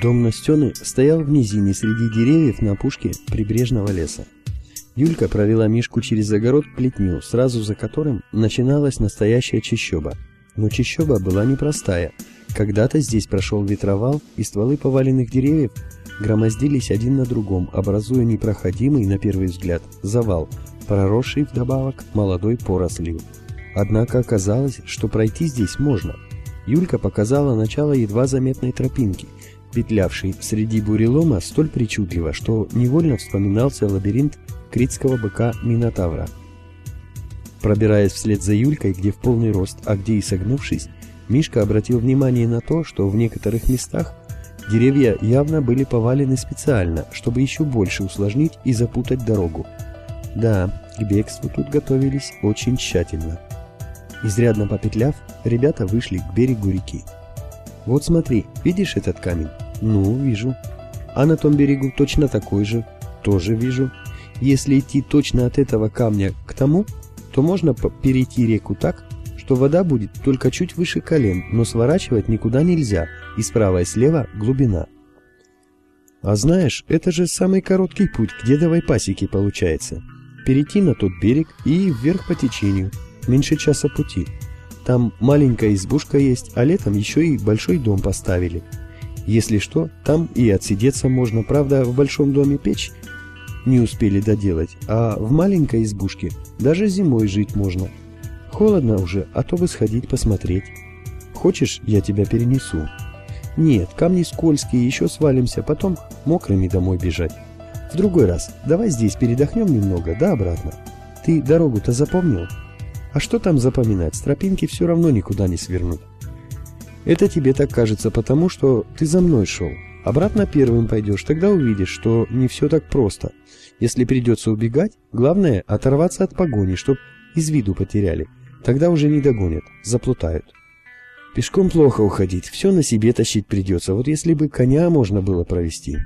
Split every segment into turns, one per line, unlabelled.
Дом Настены стоял в низине среди деревьев на опушке прибрежного леса. Юлька провела Мишку через огород к плетню, сразу за которым начиналась настоящая чащоба. Но чащоба была непростая. Когда-то здесь прошел ветровал, и стволы поваленных деревьев громоздились один на другом, образуя непроходимый, на первый взгляд, завал, проросший вдобавок молодой порослью. Однако оказалось, что пройти здесь можно. Юлька показала начало едва заметной тропинки, петлявший среди бурелома столь причудливо, что невольно вспоминался лабиринт критского быка Минотавра. Пробираясь вслед за Юлькой, где в полный рост, а где и согнувшись, Мишка обратил внимание на то, что в некоторых местах деревья явно были повалены специально, чтобы еще больше усложнить и запутать дорогу. Да, к бегству тут готовились очень тщательно. Изрядно попетляв, ребята вышли к берегу реки. «Вот смотри, видишь этот камень?» «Ну, вижу». «А на том берегу точно такой же?» «Тоже вижу». «Если идти точно от этого камня к тому, то можно перейти реку так, что вода будет только чуть выше колен, но сворачивать никуда нельзя, и справа и слева глубина». «А знаешь, это же самый короткий путь к дедовой пасеке получается. Перейти на тот берег и вверх по течению. Меньше часа пути». Там маленькая избушка есть, а летом еще и большой дом поставили. Если что, там и отсидеться можно, правда, в большом доме печь не успели доделать, а в маленькой избушке даже зимой жить можно. Холодно уже, а то бы сходить посмотреть. Хочешь, я тебя перенесу? Нет, камни скользкие, еще свалимся, потом мокрыми домой бежать. В другой раз, давай здесь передохнем немного, да обратно. Ты дорогу-то запомнил? А что там запоминать? С тропинки все равно никуда не свернуть. Это тебе так кажется потому, что ты за мной шел. Обратно первым пойдешь, тогда увидишь, что не все так просто. Если придется убегать, главное оторваться от погони, чтоб из виду потеряли. Тогда уже не догонят, заплутают. Пешком плохо уходить, все на себе тащить придется. Вот если бы коня можно было провести.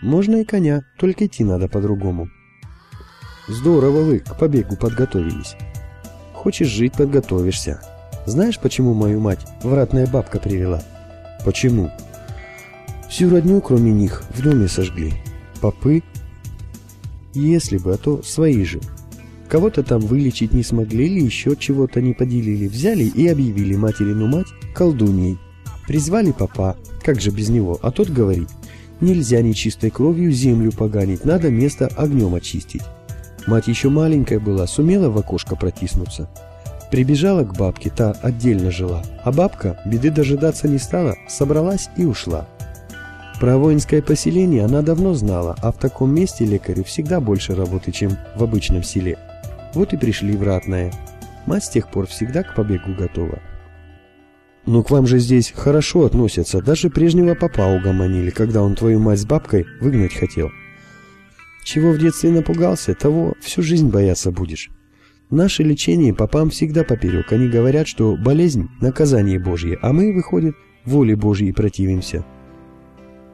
Можно и коня, только идти надо по-другому. Здорово вы к побегу подготовились. Хочешь жить, подготовишься. Знаешь, почему мою мать вратная бабка привела? Почему? Всю родню, кроме них, в доме сожгли. Попы? Если бы, а то свои же. Кого-то там вылечить не смогли или еще чего-то не поделили. Взяли и объявили материну мать колдуньей. Призвали папа, как же без него, а тот говорит, нельзя нечистой кровью землю поганить, надо место огнем очистить. Мать еще маленькая была, сумела в окошко протиснуться. Прибежала к бабке, та отдельно жила, а бабка беды дожидаться не стала, собралась и ушла. Про воинское поселение она давно знала, а в таком месте лекарю всегда больше работы, чем в обычном селе. Вот и пришли в ратное. Мать с тех пор всегда к побегу готова. «Ну, к вам же здесь хорошо относятся, даже прежнего папа угомонили, когда он твою мать с бабкой выгнать хотел», чего в детстве напугался, того всю жизнь бояться будешь. Наше лечение попам всегда поперек. Они говорят, что болезнь – наказание Божье, а мы, выходит, воле Божьей противимся.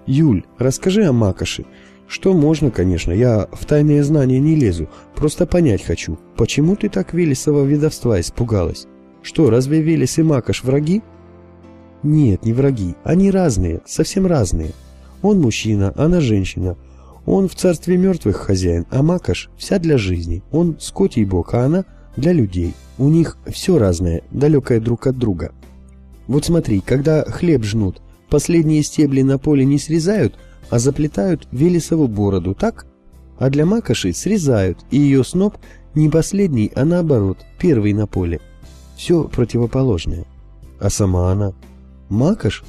Юль, расскажи о Макоши. Что можно, конечно, я в тайные знания не лезу, просто понять хочу, почему ты так Велесова ведовства испугалась? Что, разве Велес и Макош враги? Нет, не враги, они разные, совсем разные. Он мужчина, она женщина – он в царстве мертвых хозяин, а Макаш вся для жизни. Он скотий бог, а она для людей. У них все разное, далекое друг от друга. Вот смотри, когда хлеб жнут, последние стебли на поле не срезают, а заплетают Велесову бороду, так? А для Макоши срезают, и ее сноп не последний, а наоборот, первый на поле. Все противоположное. А сама она? Макаш?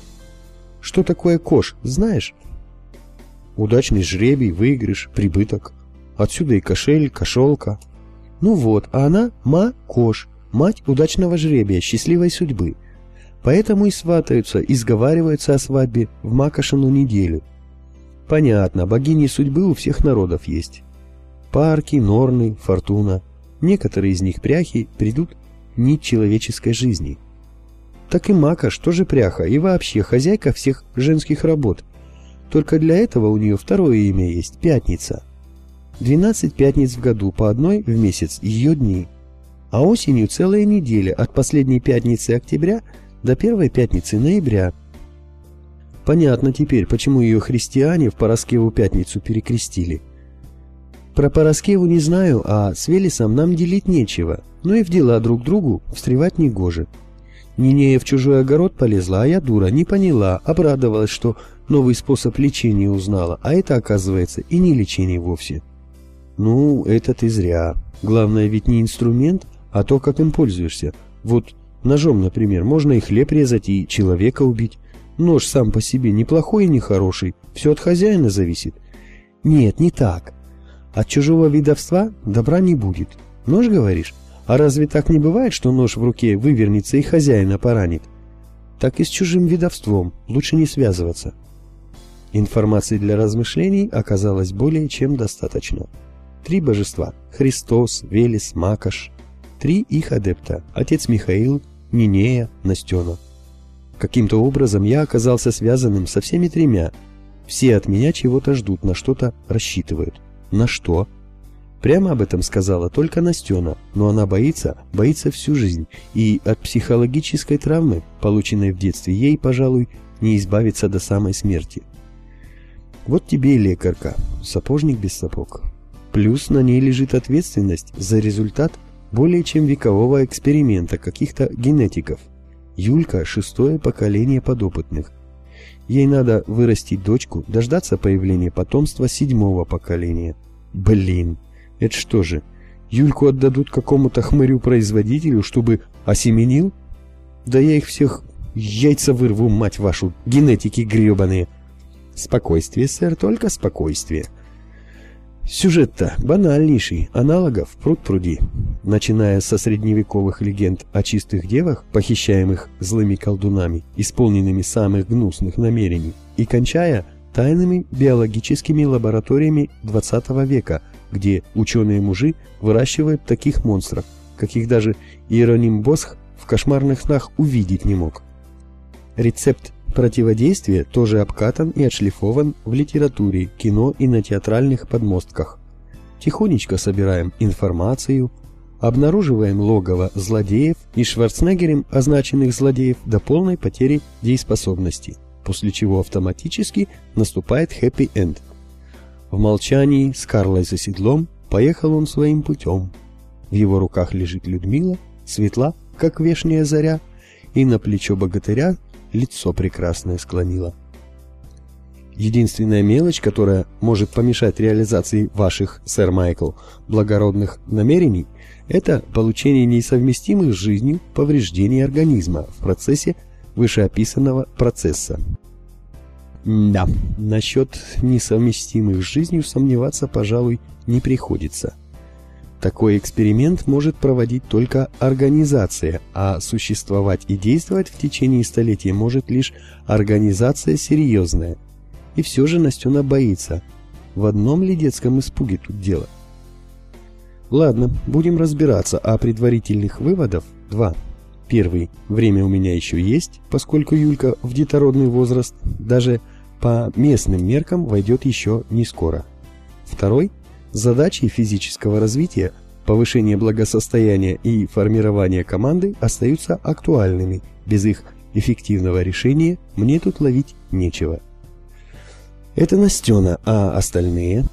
Что такое кош, знаешь? Удачный жребий, выигрыш, прибыток. Отсюда и кошель, кошелка. Ну вот, а она Ма-Кош, мать удачного жребия, счастливой судьбы. Поэтому и сватаются, и сговариваются о свадьбе в Макошину неделю. Понятно, богини судьбы у всех народов есть. Парки, Норны, Фортуна. Некоторые из них пряхи придут нить человеческой жизни. Так и Макаш тоже пряха и вообще хозяйка всех женских работ – только для этого у нее второе имя есть – Пятница. 12 пятниц в году, по одной в месяц ее дни. А осенью целая неделя, от последней пятницы октября до первой пятницы ноября. Понятно теперь, почему ее христиане в Пороскеву пятницу перекрестили. Про Пороскеву не знаю, а с Велесом нам делить нечего, но и в дела друг другу встревать не гоже. Нинея в чужой огород полезла, а я дура, не поняла, обрадовалась, что новый способ лечения узнала, а это, оказывается, и не лечение вовсе. Ну, это ты зря. Главное ведь не инструмент, а то, как им пользуешься. Вот ножом, например, можно и хлеб резать, и человека убить. Нож сам по себе неплохой и не хороший, все от хозяина зависит. Нет, не так. От чужого видовства добра не будет. Нож, говоришь? А разве так не бывает, что нож в руке вывернется и хозяина поранит? Так и с чужим видовством лучше не связываться. Информации для размышлений оказалось более чем достаточно. Три божества – Христос, Велес, Макаш. Три их адепта – отец Михаил, Нинея, Настена – Каким-то образом я оказался связанным со всеми тремя. Все от меня чего-то ждут, на что-то рассчитывают. На что? Прямо об этом сказала только Настена, но она боится, боится всю жизнь, и от психологической травмы, полученной в детстве, ей, пожалуй, не избавиться до самой смерти. Вот тебе и лекарка, сапожник без сапог. Плюс на ней лежит ответственность за результат более чем векового эксперимента каких-то генетиков – Юлька – шестое поколение подопытных. Ей надо вырастить дочку, дождаться появления потомства седьмого поколения. Блин, это что же, Юльку отдадут какому-то хмырю-производителю, чтобы осеменил? Да я их всех яйца вырву, мать вашу, генетики гребаные. Спокойствие, сэр, только спокойствие. Сюжет-то банальнейший, аналогов пруд-пруди. Начиная со средневековых легенд о чистых девах, похищаемых злыми колдунами, исполненными самых гнусных намерений, и кончая тайными биологическими лабораториями 20 века, где ученые-мужи выращивают таких монстров, каких даже Иероним Босх в кошмарных снах увидеть не мог. Рецепт Противодействие тоже обкатан и отшлифован в литературе, кино и на театральных подмостках. Тихонечко собираем информацию, обнаруживаем логово злодеев и Шварценеггерем означенных злодеев до полной потери дееспособности, после чего автоматически наступает хэппи-энд. В молчании с Карлой за седлом поехал он своим путем. В его руках лежит Людмила, светла, как вешняя заря, и на плечо богатыря лицо прекрасное склонила. Единственная мелочь, которая может помешать реализации ваших, сэр Майкл, благородных намерений, это получение несовместимых с жизнью повреждений организма в процессе вышеописанного процесса. Да, насчет несовместимых с жизнью сомневаться, пожалуй, не приходится. Такой эксперимент может проводить только организация, а существовать и действовать в течение столетия может лишь организация серьезная. И все же Настена боится. В одном ли детском испуге тут дело? Ладно, будем разбираться, а предварительных выводов два. Первый. Время у меня еще есть, поскольку Юлька в детородный возраст даже по местным меркам войдет еще не скоро. Второй – Задачи физического развития, повышения благосостояния и формирования команды остаются актуальными. Без их эффективного решения мне тут ловить нечего. Это Настена, а остальные?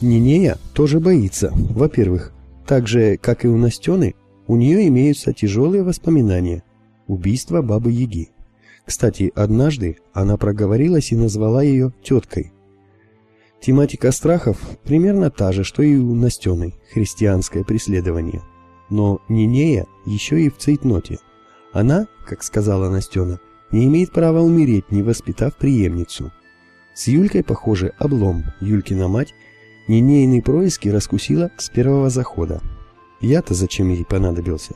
Нинея тоже боится. Во-первых, так же, как и у Настены, у нее имеются тяжелые воспоминания. Убийство Бабы-Яги. Кстати, однажды она проговорилась и назвала ее теткой. Тематика страхов примерно та же, что и у Настены, христианское преследование. Но Нинея еще и в цейтноте. Она, как сказала Настена, не имеет права умереть, не воспитав преемницу. С Юлькой, похоже, облом. Юлькина мать Нинейные происки раскусила с первого захода. Я-то зачем ей понадобился?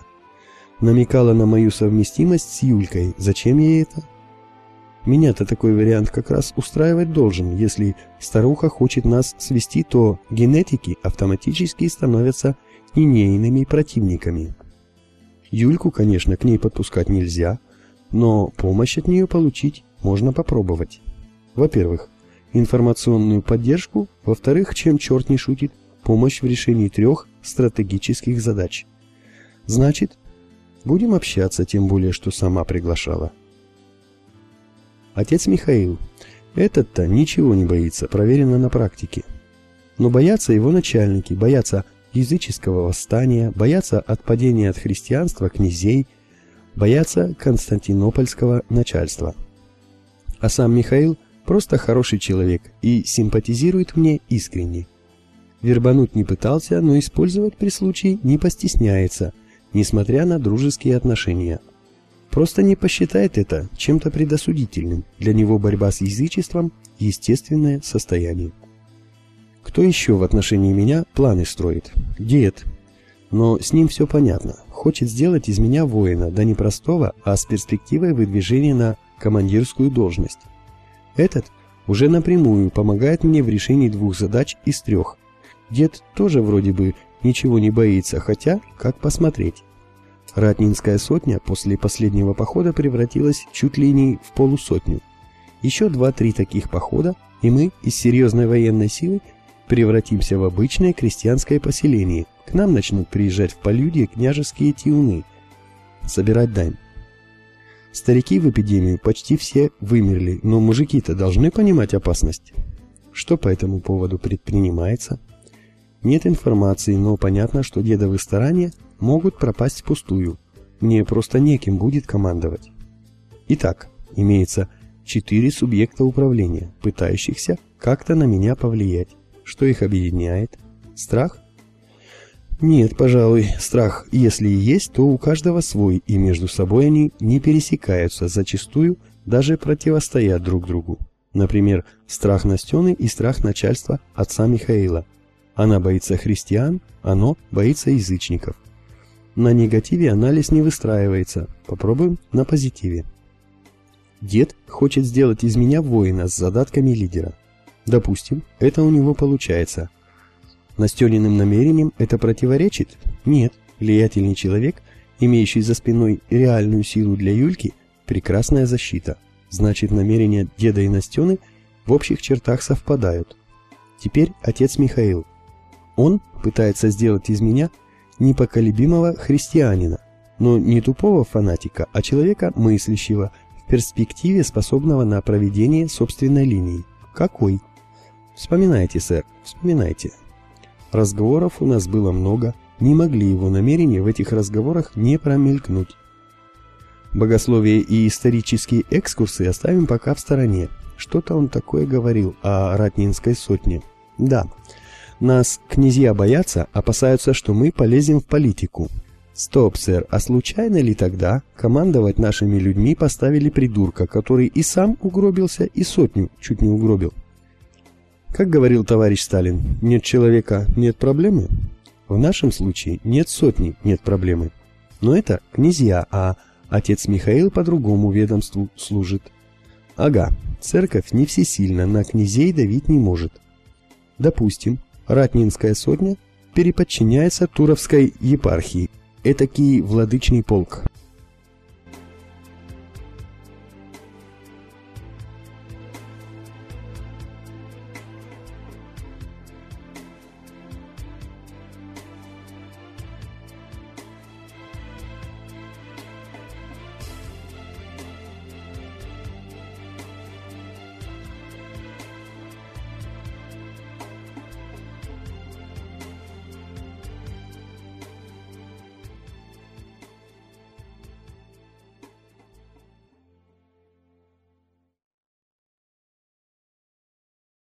Намекала на мою совместимость с Юлькой. Зачем ей это? Меня-то такой вариант как раз устраивать должен. Если старуха хочет нас свести, то генетики автоматически становятся инейными противниками. Юльку, конечно, к ней подпускать нельзя, но помощь от нее получить можно попробовать. Во-первых, информационную поддержку, во-вторых, чем черт не шутит, помощь в решении трех стратегических задач. Значит, будем общаться, тем более, что сама приглашала. Отец Михаил. Этот-то ничего не боится, проверено на практике. Но боятся его начальники, боятся языческого восстания, боятся отпадения от христианства князей, боятся константинопольского начальства. А сам Михаил просто хороший человек и симпатизирует мне искренне. Вербануть не пытался, но использовать при случае не постесняется, несмотря на дружеские отношения. Просто не посчитает это чем-то предосудительным. Для него борьба с язычеством – естественное состояние. Кто еще в отношении меня планы строит? Дед. Но с ним все понятно. Хочет сделать из меня воина, да не простого, а с перспективой выдвижения на командирскую должность. Этот уже напрямую помогает мне в решении двух задач из трех. Дед тоже вроде бы ничего не боится, хотя, как посмотреть. Ратнинская сотня после последнего похода превратилась чуть ли не в полусотню. Еще два-три таких похода, и мы из серьезной военной силы превратимся в обычное крестьянское поселение. К нам начнут приезжать в полюдье княжеские тиуны, собирать дань. Старики в эпидемию почти все вымерли, но мужики-то должны понимать опасность. Что по этому поводу предпринимается? Нет информации, но понятно, что дедовы старания могут пропасть впустую. Мне просто неким будет командовать. Итак, имеется четыре субъекта управления, пытающихся как-то на меня повлиять. Что их объединяет? Страх? Нет, пожалуй, страх, если и есть, то у каждого свой, и между собой они не пересекаются, зачастую даже противостоят друг другу. Например, страх Настены и страх начальства отца Михаила. Она боится христиан, оно боится язычников. На негативе анализ не выстраивается, попробуем на позитиве. Дед хочет сделать из меня воина с задатками лидера. Допустим, это у него получается. Настениным намерением это противоречит? Нет. Влиятельный человек, имеющий за спиной реальную силу для Юльки, прекрасная защита. Значит, намерения деда и Настены в общих чертах совпадают. Теперь отец Михаил. Он пытается сделать из меня непоколебимого христианина, но не тупого фанатика, а человека мыслящего, в перспективе способного на проведение собственной линии. Какой? Вспоминайте, сэр, вспоминайте. Разговоров у нас было много, не могли его намерения в этих разговорах не промелькнуть. Богословие и исторические экскурсы оставим пока в стороне. Что-то он такое говорил о Ратнинской сотне. Да, нас князья боятся, опасаются, что мы полезем в политику. Стоп, сэр, а случайно ли тогда командовать нашими людьми поставили придурка, который и сам угробился, и сотню чуть не угробил? Как говорил товарищ Сталин, нет человека – нет проблемы. В нашем случае нет сотни – нет проблемы. Но это князья, а отец Михаил по другому ведомству служит. Ага, церковь не всесильна, на князей давить не может. Допустим, Ратнинская сотня переподчиняется Туровской епархии, этакий владычный полк.